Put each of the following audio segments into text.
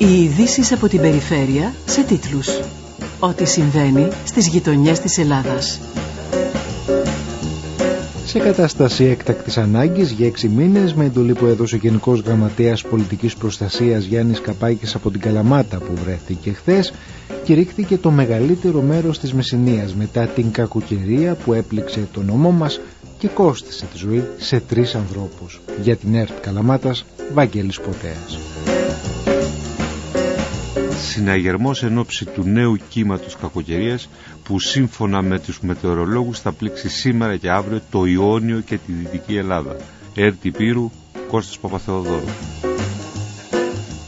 Οι ειδήσεις από την περιφέρεια σε τίτλους. Ό,τι συμβαίνει στις γειτονιές της Ελλάδας. Σε κατάσταση έκτακτης ανάγκης για έξι μήνες με εντολή που έδωσε ο Γενικός Γραμματέας Πολιτικής Προστασίας Γιάννης Καπάκης από την Καλαμάτα που βρέθηκε χθες, κηρύχθηκε το μεγαλύτερο μέρος της Μεσσηνίας μετά την κακοκαιρία που έπληξε το νόμο μας και κόστησε τη ζωή σε τρεις ανθρώπους. Για την ΕΡΤ Καλαμάτας, Βαγγέλης Ποτέας συναγερμός εν ώψη του νέου κύματος κακοκαιρίας που σύμφωνα με τους μετεωρολόγους θα πλήξει σήμερα και αύριο το Ιόνιο και τη Δυτική Ελλάδα. Έρτη Πύρου, Κώστας Παπαθεοδόρου.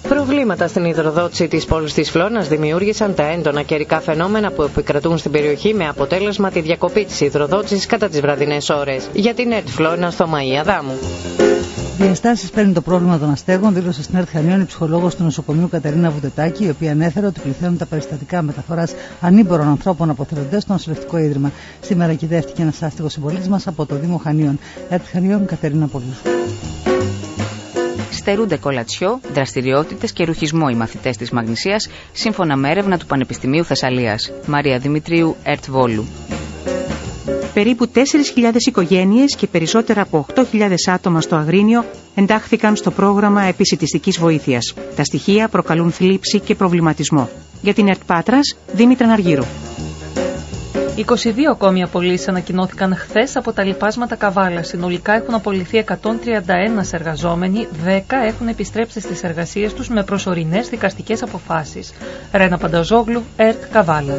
Προβλήματα στην υδροδότηση της πόλης της Φλόνας δημιούργησαν τα έντονα καιρικά φαινόμενα που επικρατούν στην περιοχή με αποτέλεσμα τη διακοπή της υδροδότησης κατά τις βραδινές ώρες. Για την ΕΡΤ Φλόνα στο Μαία Δάμου. Διαστάσει παίρνει το πρόβλημα των αστέγων, δήλωσε στην ΕΡΤ Χανίων η ψυχολόγος του νοσοκομείου Κατερίνα Βουδετάκη, η οποία ανέφερε ότι πληθαίνουν τα περιστατικά μεταφοράς ανήμπορων ανθρώπων από θεροντέ στο νοσηλευτικό ίδρυμα. Σήμερα κυδεύτηκε ένας άστιγο συμπολίτης μας από το Δήμο Χανίων. ΕΡΤ Χανίων Κατερίνα Πολύου. Στερούνται κολατσιό, δραστηριότητες και ρουχισμό οι μαθητές της Μαγνησίας, σύμφωνα με έρευνα του Πανεπιστημίου Θεσσαλίας. Μαρία Δημητρίου, ΕΡΤ Βόλου περίπου 4.000 οικογένειες και περισσότερα από 8.000 άτομα στο Αγρίνιο εντάχθηκαν στο πρόγραμμα επισητιστικής βοήθειας. Τα στοιχεία προκαλούν θλίψη και προβληματισμό. Για την ΕΡΤ Πάτρας, Δήμητρα Ναργύρου. 22 ακόμη απολύσεις ανακοινώθηκαν χθες από τα λοιπάσματα Καβάλα. Συνολικά έχουν απολυθεί 131 εργαζόμενοι, 10 έχουν επιστρέψει στις εργασίες τους με προσωρινές δικαστικές αποφάσεις. Ρένα Πανταζόγλου, ΕΡΤ Καβάλα.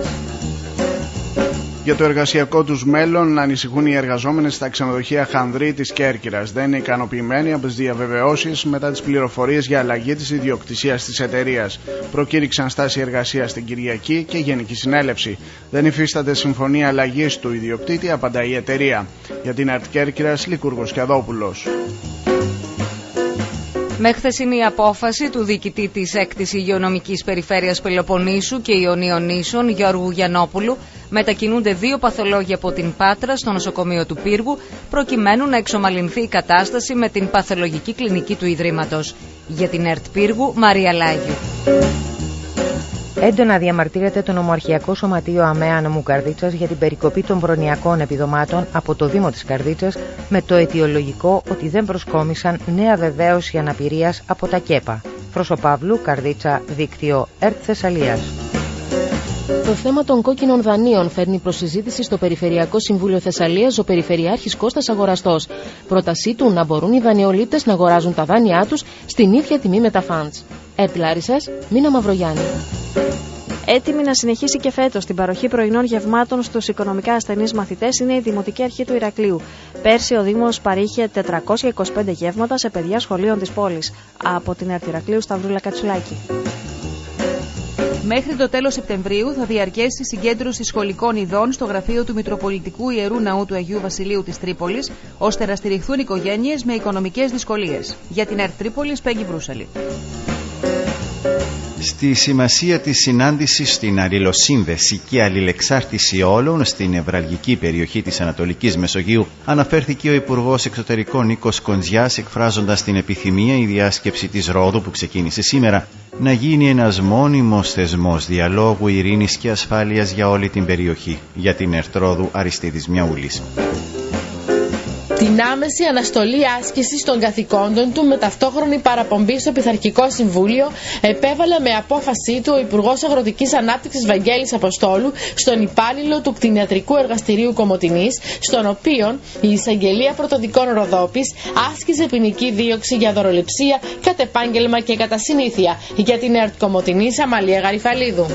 Για το εργασιακό τους μέλλον ανησυχούν οι εργαζόμενες στα ξενοδοχεία Χανδρή της Κέρκυρας. Δεν είναι ικανοποιημένοι από τις διαβεβαιώσεις μετά τις πληροφορίες για αλλαγή της ιδιοκτησίας της εταιρείας. Προκήρυξαν στάση εργασίας την Κυριακή και Γενική Συνέλευση. Δεν υφίσταται συμφωνία αλλαγής του ιδιοκτήτη, απαντά η εταιρεία. Για την ΑΡΤ Κέρκυρας, Λικούργος Κιαδόπουλος. Με χθεσινή απόφαση του διοικητή της 6η Υγειονομικής Περιφέρειας Πελοποννήσου και Ιωνίων Νήσων, Γιώργου Γιανόπουλου, μετακινούνται δύο παθολόγοι από την Πάτρα στο νοσοκομείο του Πύργου, προκειμένου να εξομαλυνθεί η κατάσταση με την παθολογική κλινική του Ιδρύματος. Για την ΕΡΤ Πύργου, Μαρία Λάγιου. Έντονα διαμαρτύρεται το νομοαρχιακό σωματείο ΑΜΕΑ Νομού Καρδίτσα για την περικοπή των προνοιακών επιδομάτων από το Δήμο της Καρδίτσας με το αιτιολογικό ότι δεν προσκόμισαν νέα βεβαίωση αναπηρίας από τα ΚΕΠΑ. Φροσοπαύλου, Καρδίτσα, δίκτυο ΕΡΤ Θεσσαλίας. Το θέμα των κόκκινων δανείων φέρνει προς συζήτηση στο Περιφερειακό Συμβούλιο Θεσσαλίας ο Περιφερειάρχης Κώστας Αγοραστός. Πρότασή του να μπορούν οι δανειολήπτες να αγοράζουν τα δάνειά τους στην ίδια τιμή με τα φαντς. Ερτ Λάρισας, Μίνα Μαυρογιάννη. Έτοιμη να συνεχίσει και φέτος την παροχή πρωινών γευμάτων στους οικονομικά ασθενείς μαθητές είναι η Δημοτική Αρχή του Ηρακλείου. Πέρσι ο Δήμος παρήχε 425 γεύματα σε παιδιά σχολείων της πόλης. Από την Ηρακλείου Σταυρούλα Κατσουλάκη. Μέχρι το τέλος Σεπτεμβρίου θα διαρκέσει συγκέντρωση σχολικών ειδών στο γραφείο του Μητροπολιτικού Ιερού Ναού του Αγίου Βασιλείου της Τρίπολης, ώστε να στηριχθούν οικογένειες με οικονομικές δυσκολίες. Για την ΕΡΤ Τρίπολης, Πέγγι Βρούσαλη. Στη σημασία της συνάντησης στην αλληλοσύνδεση και αλληλεξάρτηση όλων στην νευραλγική περιοχή της Ανατολικής Μεσογείου αναφέρθηκε ο Υπουργός Εξωτερικών Νίκος Κοντζιάς εκφράζοντας την επιθυμία η διάσκεψη της Ρόδου που ξεκίνησε σήμερα να γίνει ένας μόνιμος θεσμός διαλόγου ειρήνης και ασφάλειας για όλη την περιοχή για την Ερτρόδου Αριστίδης Μιαούλης την άμεση αναστολή άσκησης των καθηκόντων του με ταυτόχρονη παραπομπή στο Πειθαρχικό Συμβούλιο επέβαλε με απόφασή του ο Υπουργός Αγροτικής Ανάπτυξης Βαγγέλης Αποστόλου στον υπάλληλο του κτηνιατρικού εργαστηρίου Κομωτινής, στον οποίο η εισαγγελία πρωτοδικών Ροδόπης άσκησε ποινική δίωξη για δωροληψία κατ' επάγγελμα και κατά συνήθεια για την ΕΡΤ Κομωτινής Αμαλία Γαριφαλίδου.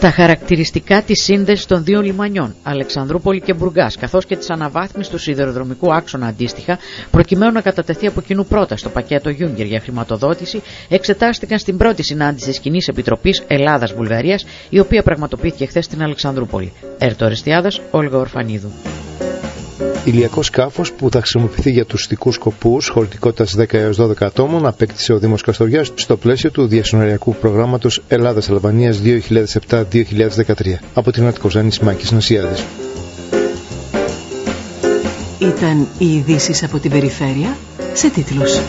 Τα χαρακτηριστικά της σύνδεσης των δύο λιμανιών, Αλεξανδρούπολη και Μπουργκάς, καθώς και της αναβάθμισης του σιδηροδρομικού άξονα αντίστοιχα, προκειμένου να κατατεθεί από κοινού πρώτα στο πακέτο Γιούγκερ για χρηματοδότηση, εξετάστηκαν στην πρώτη συνάντηση της Κοινής Επιτροπής Ελλάδα-Βουλγαρία, η οποία πραγματοποιήθηκε χθες στην Αλεξανδρούπολη. Ερτοριστιάδα Όλγα Ορφανίδου ηλιακό σκάφος που θα χρησιμοποιηθεί για τουριστικού σκοπούς χωρητικότητας 10 έως 12 ατόμων απέκτησε ο Δήμος Καστοριάς στο πλαίσιο του διασυνοριακού προγράμματος Ελλάδα-Αλβανία 2007-2013 από την Αττικοζάνη Μάκης Νασιάδης. Ήταν οι ειδήσεις από την περιφέρεια σε τίτλους.